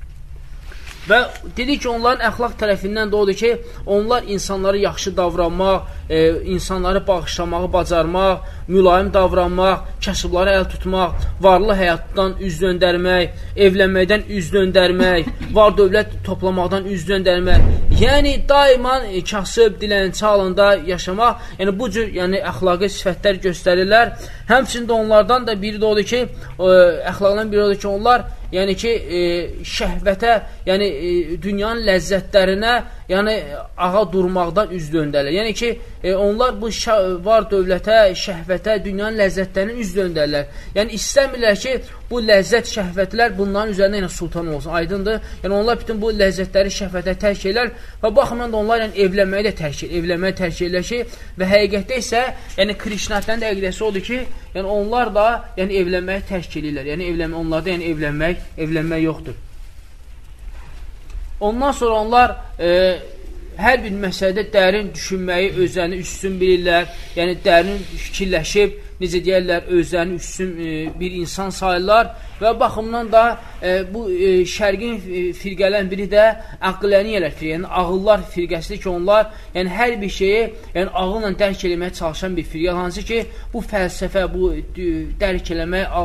Və dedi ki, onların əxlaq tərəfindən də odur ki, onlar insanlara yaxşı davranmaq, e, insanları bağışlamağı bacarmaq, mülayim davranmaq, kasıbları əl tutmaq, varlı həyatdan üz döndərmək, evlənməkdən üz döndərmək, var dövlət toplamaqdan üz döndərmək. Yəni, daima e, kasıb, dilənçi halında yaşamaq, yəni bu cür yəni, əxlaqi sifətlər göstərirlər. Həmçində onlardan da biri də odur ki, e, əxlaqdan biri odur ki, onlar yəni ki, e, şəhvətə, yəni e, dünyanın ləzzətlərinə, yəni ağa durmaqdan üz döndərlər. Yəni ki, e, onlar bu var dövlətə, şəhvətə, dünyanın ləzzətlərinə üz döndərlər. Yəni istəmirlər ki, bu ləzzət, şəhvətlər bunların üzərində yəni sultan olsun. Aydındır? Yəni onlar bütün bu ləzzətləri, şəhvətə tərk elər və baxımdan da onlar yəni evlənməyi də tərk edir, evlənməyi tərk edirlər ki, və həqiqətdə isə yəni Krişnatdan da əqidəsi odur ki, yəni onlar da yəni evlənməyi tərk edirlər. Yəni evlənmə onlarda yəni evlənmək, evlənmək yoxdur. Ondan sonra onlar e, hər bir məsələdə dərin düşünməyi özlərini üstün bilirlər. Yəni dərin fikirləşib necə deyərlər, özlərini üstün e, bir insan sayırlar və baxımdan da e, bu e, şərqin e, firqələrin biri də əqləniyyələr firqə, yəni ağıllar firqəsidir ki, onlar yəni hər bir şeyi yəni ağılla dərk eləməyə çalışan bir firqə, hansı ki, bu fəlsəfə, bu e, dərk eləmək,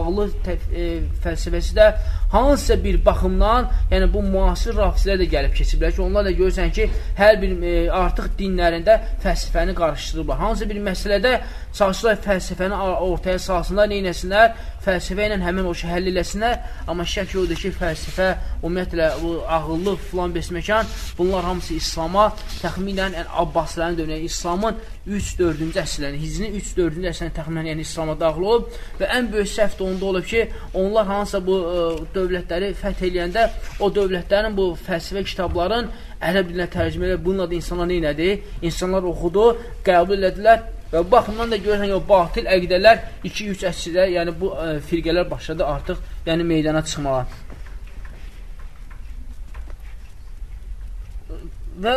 təf, e, fəlsəfəsi də hansısa bir baxımdan, yəni bu müasir rafizlər də gəlib keçiblər ki, onlar da görürsən ki, hər bir e, artıq dinlərində fəlsəfəni qarışdırırlar. Hansısa bir məsələdə çalışırlar fəlsəfəni ortaya salsınlar, neynəsinlər, fəlsəfə ilə həmin o şey həll eləsinlər, amma şək yoxdur ki, fəlsəfə, ümumiyyətlə, bu ağıllı filan besməkan, bunlar hamısı İslama təxminən yəni, Abbaslərin dönəyi, İslamın 3-4-cü əsrlərini, hicrin 3-4-cü əsrlərini təxminən yəni, İslama daxil olub və ən böyük səhv də onda olub ki, onlar hansısa bu ə, dövlətləri fəth eləyəndə o dövlətlərin bu fəlsəfə kitabların ərəb dilinə tərcümə edib, bununla da insanlar neynədi? İnsanlar oxudu, qəbul elədilər Və bu baxımdan da görürsən, o batil əqidələr 2-3 əsrdə, yəni bu ə, e, firqələr başladı artıq yəni meydana çıxmağa. Və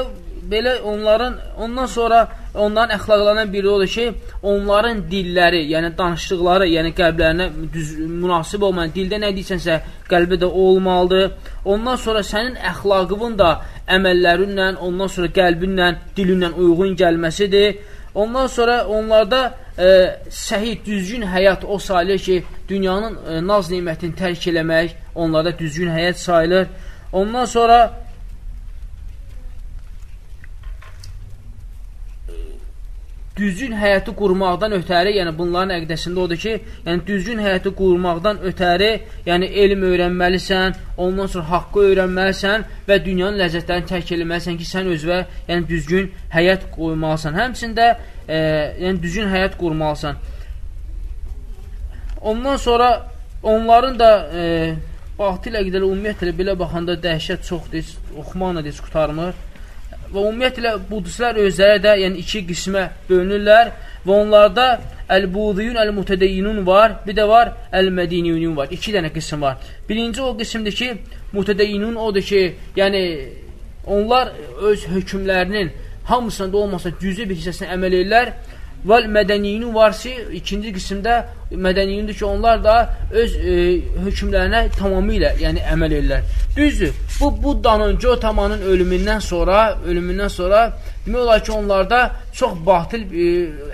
belə onların ondan sonra onların əxlaqlarından biri odur ki, onların dilləri, yəni danışdıqları, yəni qəlblərinə düz, münasib olmayan dildə nə deyirsənsə, qəlbi də olmalıdır. Ondan sonra sənin əxlaqının da əməllərinlə, ondan sonra qəlbinlə, dilinlə uyğun gəlməsidir. Ondan sonra onlarda e, səhih, düzgün həyat o sayılır ki, dünyanın e, naz neymətini tərk eləmək onlarda düzgün həyat sayılır. Ondan sonra düzgün həyatı qurmaqdan ötəri, yəni bunların əqdəsində odur ki, yəni düzgün həyatı qurmaqdan ötəri, yəni elm öyrənməlisən, ondan sonra haqqı öyrənməlisən və dünyanın ləzzətlərini tərk eləməlisən ki, sən özvə yəni düzgün həyat qoymalısan. Həmçində e, yəni düzgün həyat qurmalısan. Ondan sonra onların da e, batil əqdələ ümumiyyətlə belə baxanda dəhşət çoxdur, oxumaqla heç qutarmır və ümumiyyətlə budistlər özləri də yəni iki qismə bölünürlər və onlarda əl-budiyun, əl-mutədeyyinun var, bir də var əl-mədiniyunun var. İki dənə qism var. Birinci o qismdir ki, mutədeyyinun odur ki, yəni onlar öz hökmlərinin hamısında da olmasa cüzü bir hissəsini əməl edirlər və mədəniyinin varsa, ikinci qismdə mədəniyindir ki, onlar da öz e, hökmlərinə tamamilə yəni əməl edirlər. Düzdür, bu Buddanın, Jotamanın ölümündən sonra, ölümündən sonra demək olar ki, onlarda çox batil e,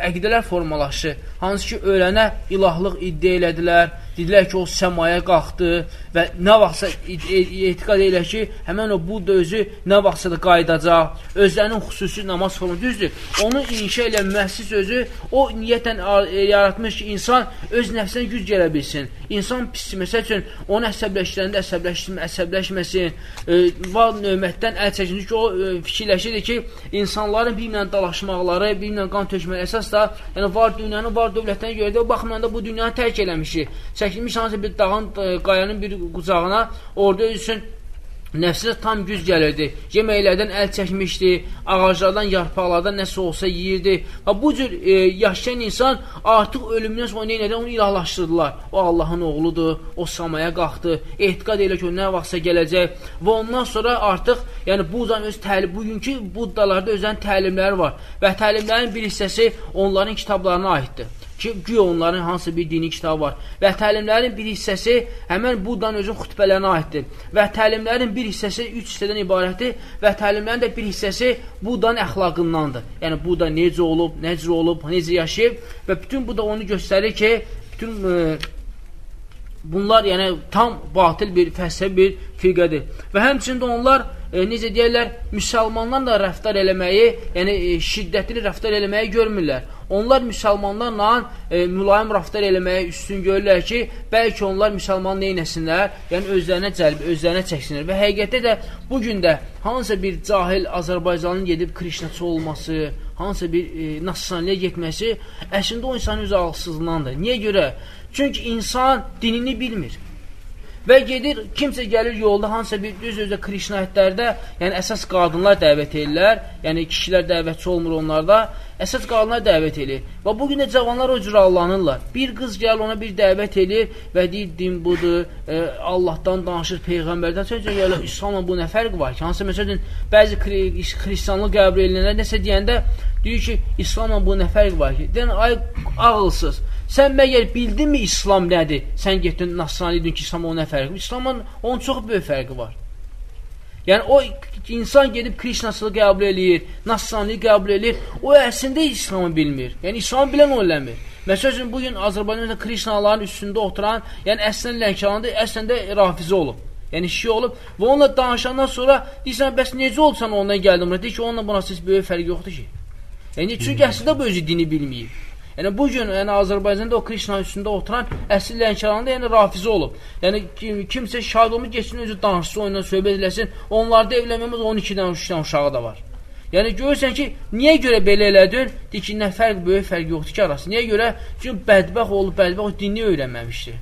əqidələr formalaşır. Hansı ki, ölənə ilahlıq iddia elədilər, dedilər ki, o səmaya qalxdı və nə vaxtsa etiqad elə ki, həmən o Budda özü nə vaxtsa da qaydacaq, özlərinin xüsusi namaz formu düzdür. Onu inşa elə mühəssis özü o niyyətən yaratmış ki, insan öz nəfsinə güc gələ bilsin. İnsan pis, məsəl üçün, onu əsəbləşdirəndə əsəbləşməsin, e, var növmətdən əl çəkinir ki, o e, fikirləşidir ki, insanların bir-birlə dalaşmaqları, bir-birlə qan tökmələri əsas da, yəni var dünyanın, var dövlətdən görə də o baxımdan da bu dünyanı tərk eləmişik. Çəkilmiş hansı bir dağın, e, qayanın bir qucağına, orada üçün Nəfsinə tam güc gəlirdi. Yeməklərdən əl çəkmişdi, ağaclardan, yarpaqlardan nəsə olsa yeyirdi. Və bu cür e, yaşayan insan artıq ölümdən sonra neynədən onu ilahlaşdırdılar. O Allahın oğludur, o samaya qalxdı, etiqad elə ki, nə vaxtsa gələcək və ondan sonra artıq, yəni Budan öz təlim, bugünkü Buddalarda özən təlimləri var və təlimlərin bir hissəsi onların kitablarına aiddir ki, güya onların hansı bir dini kitabı var. Və təlimlərin bir hissəsi həmən Buddan özün xütbələrinə aiddir. Və təlimlərin bir hissəsi üç hissədən ibarətdir və təlimlərin də bir hissəsi Buddan əxlaqındandır. Yəni Budda necə olub, necə olub, necə yaşayıb və bütün bu da onu göstərir ki, bütün e, bunlar yəni tam batil bir fəlsəfi bir firqədir. Və həmçində onlar e, necə deyirlər, müsəlmanlarla rəftar eləməyi, yəni e, şiddətli rəftar eləməyi görmürlər. Onlar müsəlmanlarla e, mülayim raftar eləməyə üstün görürlər ki, bəlkə onlar müsəlman neynəsinlər, yəni özlərinə cəlb, özlərinə çəksinlər. Və həqiqətdə də bu gün də hansısa bir cahil Azərbaycanın gedib krişnaçı olması, hansısa bir e, nassanliyə getməsi əslində o insanın öz ağılsızlığındandır. Niyə görə? Çünki insan dinini bilmir. Və gedir, kimsə gəlir yolda hansısa bir düz özdə krişnayətlərdə, yəni əsas qadınlar dəvət edirlər, yəni kişilər dəvətçi olmur onlarda əsas qadına dəvət edir. Və bu gün də cavanlar o cür allanırlar. Bir qız gəl ona bir dəvət edir və deyir din budur, e, Allahdan danışır, peyğəmbərdən. Sözcə gələ İslamla bu nə fərq var ki? Hansı məsələn bəzi xristianlıq qəbul edilənlər nəsə deyəndə deyir ki, İslamla bu nə fərq var ki? Deyən ay ağılsız. Sən məgər bildinmi İslam nədir? Sən getdin Nasrani dedin ki, İslam o nə fərqi? İslamla onun çox böyük fərqi var. Yəni o insan gedib Krişnaçılığı qəbul eləyir, Nasranlığı qəbul eləyir, o əslində İslamı bilmir. Yəni İslamı bilən o eləmir. Məsəl üçün, bugün Azərbaycanda Krişnaların üstündə oturan, yəni əslən Lənkəranında, əslən də rafizə olub. Yəni şi olub və onunla danışandan sonra deyirsən, bəs necə olsan ondan gəldim? Deyir ki, onunla buna siz böyük fərq yoxdur ki. Yəni, çünki əslində bu özü dini bilməyib. Yəni bu gün yəni Azərbaycanda o Krişna üstündə oturan əsl Lənkəranda yəni rafizə olub. Yəni kim, kimsə şadımı geçsin özü danışsın, onunla söhbət eləsin. Onlarda evlənməmiz 12-dən 3-dən uşağı da var. Yəni görürsən ki, niyə görə belə elədin? Deyir ki, nə fərq, böyük fərq yoxdur ki, arası. Niyə görə? Çünki bədbəx olub, bədbəx dinini öyrənməmişdir.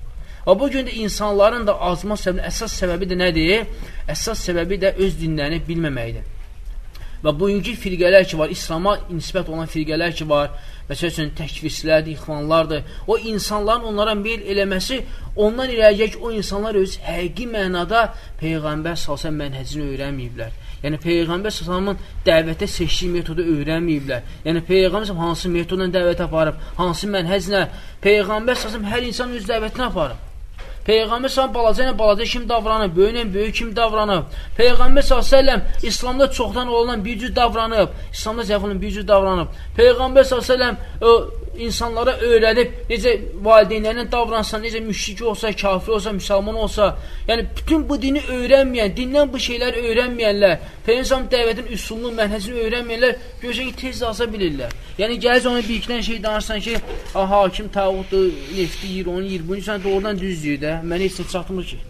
Və bu gün də insanların da azma səbəbi, əsas səbəbi də nədir? Əsas səbəbi də öz dinlərini bilməməkdir. Və bugünkü firqələr ki var, İslama nisbət olan firqələr ki var, məsəl üçün təkvirçilərdir, ixvanlardır, o insanların onlara meyl eləməsi ondan irəliyək o insanlar öz həqiqi mənada Peyğəmbər salsa mənhəcini öyrənməyiblər. Yəni Peyğəmbər sallamın dəvətə seçdiyi metodu öyrənməyiblər. Yəni Peyğəmbər hansı metodla dəvət aparıb, hansı mənhəclə Peyğəmbər sallam hər insan öz dəvətini aparıb. Peyğəmbər sallam balaca ilə balaca kim davranıb, böyük ilə böyük kim davranıb. Peyğəmbər sallam İslamda çoxdan olan bir cür davranıb, İslamda zəfinin bir cür davranıb. Peyğəmbər sallam insanlara öyrədib, necə valideynlərlə davransan, necə müşrik olsa, kafir olsa, müsəlman olsa, yəni bütün bu dini öyrənməyən, dindən bu şeyləri öyrənməyənlər, Peyğəmbər dəvətin üsulunu, mənhəcini öyrənməyənlər görürsən ki, tez aza bilirlər. Yəni gəliz onu bir ikilən şey danışsan ki, hakim tağutdur, nefti yiyir, onu yiyir, bunu sən doğrudan düz deyir də, mənə heç çatmır ki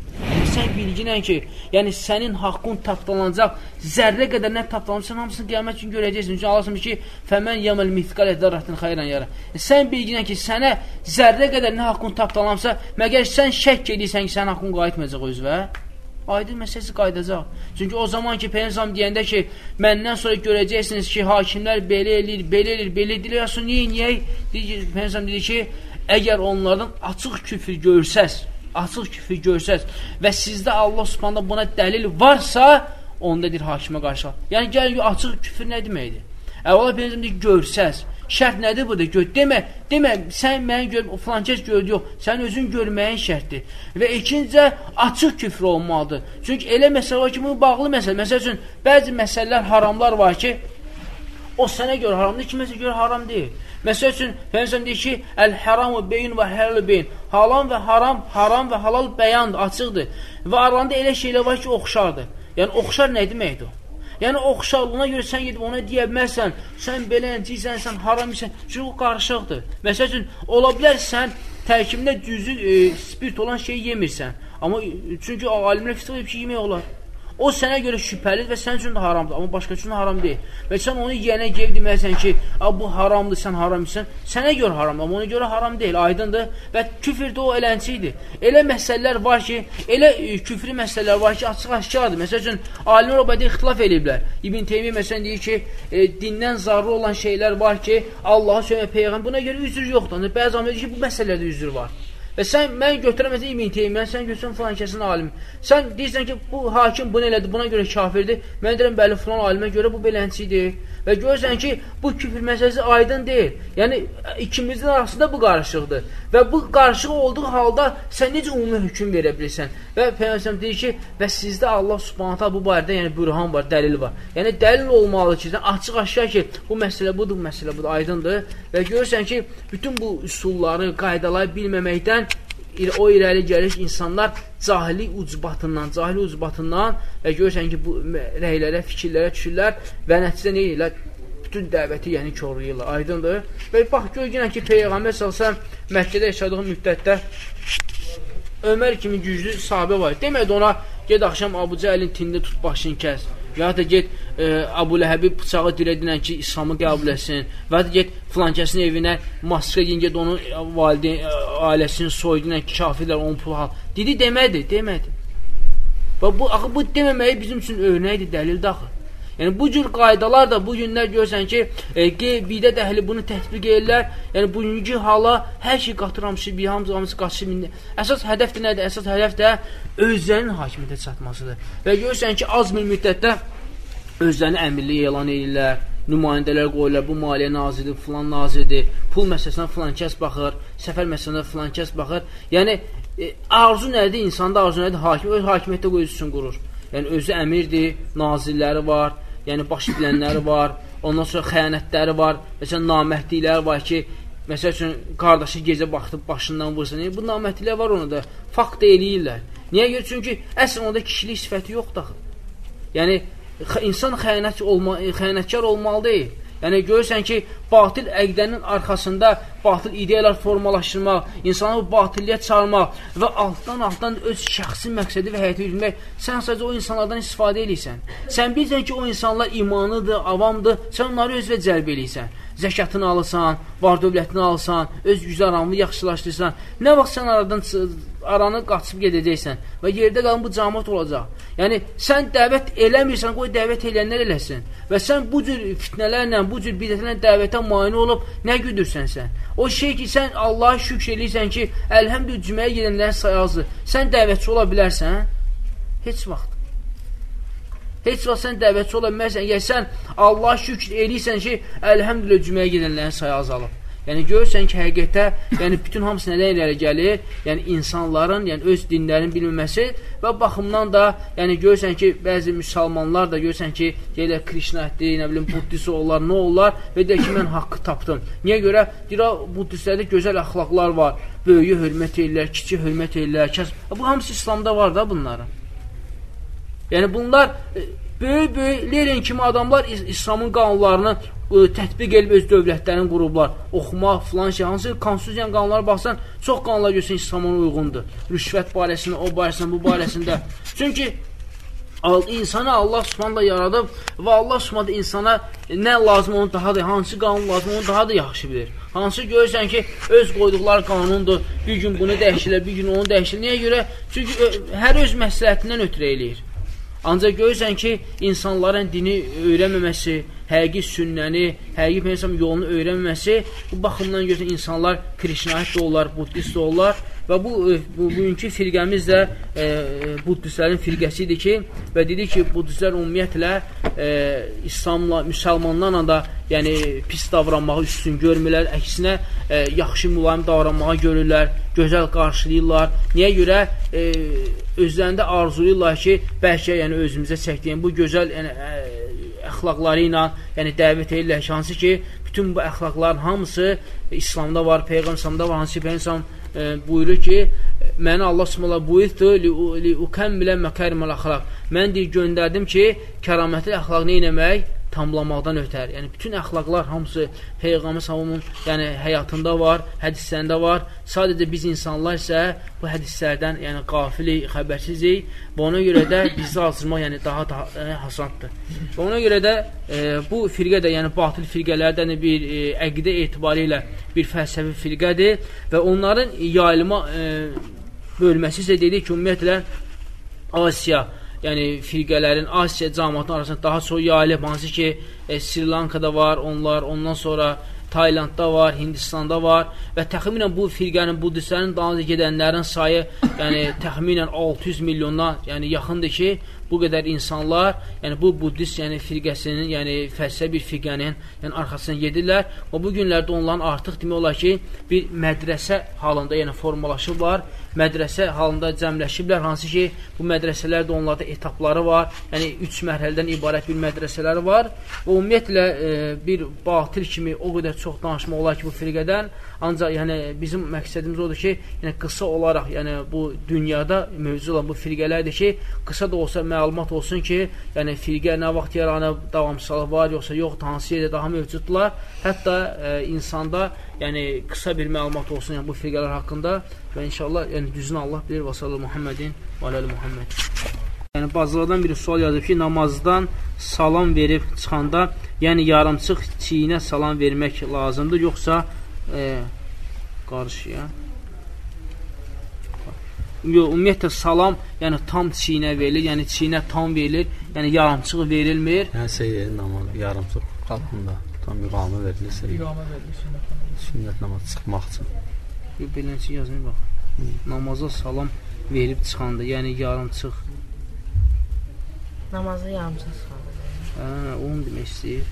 sən bilginən ki, yəni sənin haqqın tapdalanacaq, zərrə qədər nə tapdalanırsan, hamısını qiyamət üçün görəcəksin. Çünki alasın ki, fəmən yaməl mithqal edərrətin xeyrən yara. E, sən bilginən ki, sənə zərrə qədər nə haqqın tapdalanırsa, məgər sən şək edirsən ki, sənin haqqın qayıtmayacaq özvə? Aydın məsələsi qayıdacaq. Çünki o zaman ki, Peygəmbər deyəndə ki, məndən sonra görəcəksiniz ki, hakimlər belə eləyir, belə eləyir, belə eləyir, sonra niyə, niyə? Peygəmbər dedi ki, əgər onlardan açıq küfür görsəz, açıq küfür görsəz və sizdə Allah subhanda buna dəlil varsa, onda deyir hakimə qarşı. Yəni, gəl, açıq küfür nə deməkdir? Əvvəla Peyyəzəm deyir, görsəz. Şərt nədir bu da? Gör, demə, demə, sən məni gör, falan kəs gördü, yox, sən özün görməyin şərtdir. Və ikincə, açıq küfr olmalıdır. Çünki elə məsələ var ki, bu bağlı məsələ. Məsəl üçün, bəzi məsələlər, haramlar var ki, o sənə görə haramdır, kiməsə görə haram deyil. Məsəl üçün, Peyğəmbər deyir ki, əl-haramu beyin və həlal beyin. Haram və haram, haram və halal bəyandır, açıqdır. Və aralarında elə şeylər var ki, oxşardır. Yəni, oxşar nə deməkdir? Yəni, oxşarlığına görə sən gedib ona deyə bilməzsən, sən beləcəksən, sən haram isən, çünki o qarışıqdır. Məsəl üçün, ola bilər sən tərkibində cüzü e, spirt olan şeyi yemirsən. Amma çünki alimlər fıstıq edib ki, yemək olar. O sənə görə şübhəlidir və sənin üçün də haramdır, amma başqa üçün haram deyil. Və sən onu yiyənə gəlib deməlisən ki, bu haramdır, sən haram isən. Sənə görə haramdır, amma ona görə haram deyil, aydındır. Və küfür də o eləncidir. Elə məsələlər var ki, elə e, küfrü məsələlər var ki, açıq-aşkardır. Məsəl üçün, alimlər o bədə ixtilaf eləyiblər. İbn Teymiyyə məsələn deyir ki, e, dindən zarrı olan şeylər var ki, Allah'a söyləmə Peyğəmbər buna görə üzr yoxdur. Bəzi zaman deyir ki, bu məsələlərdə üzr var. Və sən, mən götürəməsən İbn Teymiyyə, sən götürsən filan kəsin alimi. Sən deyirsən ki, bu hakim bunu elədi, buna görə kafirdir. Mən deyirəm, bəli, filan alimə görə bu belənçidir. Və görürsən ki, bu küfür məsələsi aydın deyil. Yəni, ikimizin arasında bu qarışıqdır. Və bu qarışıq olduğu halda sən necə ümumi hökum verə bilirsən? Və Peyyəmsəm deyir ki, və sizdə Allah subhanətə bu barədə yəni bürhan var, dəlil var. Yəni, dəlil olmalı ki, açıq aşağı ki, bu məsələ budur, bu məsələ budur, aydındır. Və görürsən ki, bütün bu üsulları, qaydaları bilməməkdən o irəli gəlir insanlar cahili ucbatından, cahili ucbatından və görürsən ki, bu rəylərə, fikirlərə düşürlər və nəticədə nə edirlər? Bütün dəvəti yəni korlayırlar, aydındır. Və bax, görürsən ki, Peyğəmbər salsan Məkkədə yaşadığı müddətdə Ömər kimi güclü sahabə var. Demədi ona, ged axşam Abu Cəhlin tində tut başını kəs. Və ya da get e, Abu Ləhəbi bıçağı dilə dinən ki, İslamı qəbul etsin. Və ya da get filankəsin evinə maska giyin, get onun valideyn, e, ailəsini soy dinən ki, kafirlər onun pulu al. Dedi, demədi, demədi. Və bu, axı, bu deməməyi bizim üçün örnəkdir, dəlildir axı. Yəni bu cür qaydalar da bu günlər görsən ki, e, bidət əhli bunu tətbiq edirlər. Yəni bugünkü hala hər şey qatıramışı, bir hamısı hamısı qaçıb indi. Əsas hədəf də nədir? Əsas hədəf də özlərinin hakimiyyətə çatmasıdır. Və görsən ki, az bir müddətdə özlərini əmirlik elan edirlər nümayəndələr qoyurlar, bu maliyyə naziri, filan nazirdir, pul məsələsinə filan kəs baxır, səfər məsələsinə filan kəs baxır. Yəni, e, arzu nədir? İnsanda arzu nədir? Hakim, öz hakimiyyətdə qoyucu üçün qurur. Yəni, özü əmirdir, nazirləri var, yəni baş bilənləri var, ondan sonra xəyanətləri var, məsələn, naməhdlikləri var ki, məsəl üçün, qardaşı gecə baxdıb başından vursun, yəni, bu naməhdliklər var onu da, fakt eləyirlər. Niyə görə? Çünki əslən onda kişilik sifəti yoxdur axı. Yəni, insan xəyanət olma, xəyanətkar olmalı deyil. Yəni görürsən ki, batil əqdənin arxasında batil ideyalar formalaşdırmaq, insanı bu batilliyə çağırmaq və altdan-altdan öz şəxsi məqsədi və həyata yürümək, sən sadəcə o insanlardan istifadə edirsən. Sən bilirsən ki, o insanlar imanıdır, avamdır, sən onları özvə cəlb edirsən zəkatını alırsan, var dövlətini alırsan, öz güzaranını yaxşılaşdırırsan, nə vaxt sən aradan aranı qaçıb gedəcəksən və yerdə qalan bu camat olacaq. Yəni, sən dəvət eləmirsən, qoy dəvət eləyənlər eləsin. Və sən bu cür fitnələrlə, bu cür bidətlərlə dəvətə mani olub, nə güdürsən sən? O şey ki, sən Allaha şükr eləyirsən ki, əlhəmdül cüməyə gedənlərin sayazı, sən dəvətçi ola bilərsən? Heç vaxt. Heç vaxt sən dəvətçi ola bilməzsən. Əgər sən Allah şükür eləyirsən ki, əlhəmdülillah cüməyə gedənlərin sayı azalıb. Yəni görürsən ki, həqiqətə, yəni bütün hamısı nədən irəli gəlir? Yəni insanların, yəni öz dinlərinin bilməməsi və baxımdan da, yəni görürsən ki, bəzi müsəlmanlar da görürsən ki, deyirlər Krişnətdir, nə bilim Buddhist olurlar, nə olurlar və deyir ki, mən haqqı tapdım. Niyə görə? Deyir, Buddhistlərdə gözəl əxlaqlar var. Böyüyü hörmət edirlər, kiçi hörmət edirlər. Kəs... Bu hamısı İslamda var da bunların. Yəni bunlar böyük-böyük Lenin kimi adamlar İslamın qanunlarını tətbiq edib öz dövlətlərini qurublar. Oxumaq filan şey. Hansı konstitusiyanın qanunlara baxsan, çox qanunlar görsən İslam'a uyğundur. Rüşvət barəsində, o barəsində, bu barəsində. Çünki insanı Allah Subhanahu yaradıb və Allah Subhanahu insana nə lazım onu daha da hansı qanun lazım onu daha da yaxşı bilir. Hansı görürsən ki, öz qoyduqları qanundur. Bir gün bunu dəyişirlər, bir gün onu dəyişirlər. Niyə görə? Çünki hər öz məsləhətindən ötürə eləyir. Ancaq görürsən ki, insanların dini öyrənməməsi, həqiqi sünnəni, həqiqi Peygəmbər yolunu öyrənməməsi, bu baxımdan görürsən insanlar Krişnaid də olar, Buddist də olar və bu, e, bu bugünkü firqəmiz də e, Buddistlərin firqəsidir ki, və dedi ki, Buddistlər ümumiyyətlə e, İslamla, müsəlmanlarla da yəni pis davranmağı üstün görmürlər, əksinə e, yaxşı mülayim davranmağı görürlər, gözəl qarşılayırlar. Niyə görə? E, özlərində arzuluyurlar ki, bəlkə yəni özümüzə çəkdiyim bu gözəl yəni, ə, əxlaqları ilə yəni dəvət edirlər ki, hansı ki, bütün bu əxlaqların hamısı İslamda var, Peyğəmbərimdə var, hansı Peyğəmbər e, buyurur ki, məni Allah Subhanahu buyurdu li, ukəmmilə məkariməl əxlaq. Mən deyir göndərdim ki, kəramətli əxlaq nə etmək? Tamlamaqdan ötər. Yəni bütün əxlaqlar hamısı Peyğəmbər sallallahu yəni həyatında var, hədislərində var. Sadəcə biz insanlar isə bu hədislərdən yəni qafili, xəbərsizik və ona görə də bizi azırmaq yəni daha da e, hasandır. Və ona görə də e, bu firqə də yəni batil firqələrdən bir e, əqidə etibarilə bir fəlsəfi firqədir və onların yayılma e, bölməsi isə dedik ki, ümumiyyətlə Asiya yəni firqələrin Asiya cəmaatının arasında daha çox yayılıb, hansı ki, e, Sri Lankada var, onlar, ondan sonra Taylandda var, Hindistanda var və təxminən bu firqənin, Budistlərin dalınca gedənlərin sayı yəni təxminən 600 milyondan yəni yaxındır ki, bu qədər insanlar, yəni bu Budist yəni firqəsinin, yəni fəlsəfə bir firqənin yəni arxasına gedirlər və bu günlərdə onların artıq demək olar ki, bir mədrəsə halında yəni formalaşıblar, mədrəsə halında cəmləşiblər, hansı ki, bu mədrəsələrdə onlarda etapları var, yəni üç mərhələdən ibarət bir mədrəsələri var. Və ümumiyyətlə e, bir batil kimi o qədər çox danışmaq olar ki, bu firqədən, ancaq yəni bizim məqsədimiz odur ki, yəni qısa olaraq, yəni bu dünyada mövcud olan bu firqələrdir ki, qısa da olsa məlumat olsun ki, yəni firqə nə vaxt yaranıb, davamçılığı var, yoxsa yox, hansı yerdə daha mövcudlar. Hətta e, insanda yəni qısa bir məlumat olsun yəni bu firqələr haqqında və inşallah yəni düzünü Allah bilir və sallallahu Muhammedin və aləli Muhammed. Yəni bazılardan biri sual yazıb ki, namazdan salam verib çıxanda, yəni yarımçıq çiyinə salam vermək lazımdır, yoxsa e, qarşıya? Yox, ümumiyyətlə salam, yəni tam çiynə verilir, yəni çiynə tam verilir, yəni yarımçıq verilmir. Yəni seyir namaz yarımçıq qalxında tam iqamə verilirsə. İqamə verilir sünnət namaz. Çıxmaq üçün. Yox, beləncə yazmayın bax. Hı. Namaza salam verib çıxanda, yəni yarımçıq. Namazı yarımçıq çıxanda. Hə, onu demək istəyir.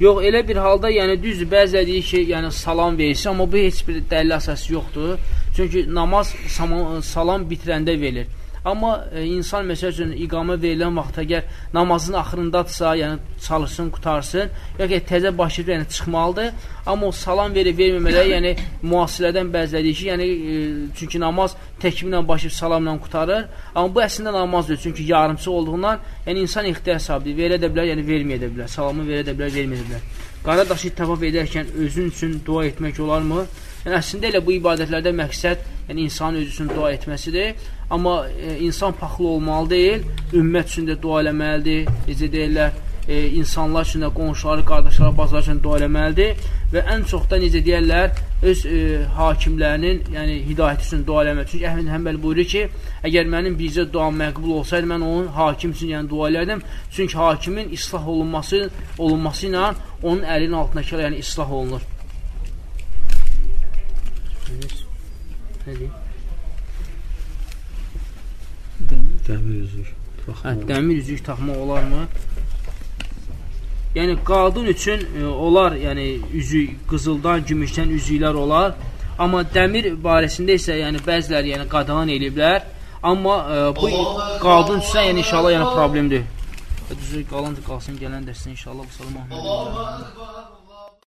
Yox, elə bir halda, yəni düzdür, bəziləri deyir ki, yəni salam verirsə, amma bu heç bir dəlil əsası yoxdur. Çünki namaz salam bitirəndə verilir. Amma e, insan məsəl üçün iqamə verilən vaxt əgər namazın axırındadırsa, yəni çalışsın, qutarsın, ya ki təzə başlayıb yəni çıxmalıdır. Amma o salam verib verməmələr, yəni müasirədən bəzədir ki, yəni e, çünki namaz təkbirlə başlayıb salamla qutarır. Amma bu əslində namazdır, çünki yarımçı olduğundan, yəni insan ixtiyar sahibidir, verə də bilər, yəni verməyə də bilər, salamı verə də bilər, verməyə də bilər. Qara daşı təvaf edərkən özün üçün dua etmək olarmı? Yəni əslində elə bu ibadətlərdə məqsəd yəni insanın özü üçün dua etməsidir. Amma e, insan paxlı olmalı deyil, ümmət üçün də dua eləməlidir. Necə deyirlər, e, insanlar üçün də qonşuları, qardaşları, bazılar üçün dua eləməlidir və ən çox da necə deyirlər, öz e, hakimlərinin, yəni hidayəti üçün dua eləməlidir. Çünki Əhməd Həmbəl buyurur ki, əgər mənim bizə duam məqbul olsaydı, mən onun hakim üçün yəni dua elədim. Çünki hakimin islah olunması olunması ilə onun əlinin altındakı yəni islah olunur. Nə deyim? Dəmir üzür. Hə, dəmir üzük taxmaq olarmı? Yəni qadın üçün e, olar, yəni üzük qızıldan, gümüşdən üzüklər olar. Amma dəmir barəsində isə yəni bəziləri yəni qadağan eliblər. Amma e, bu qadın üçün yəni inşallah yəni problemdir. Düzü qalın qalsın gələn dərsdə inşallah bu salam Əhməd.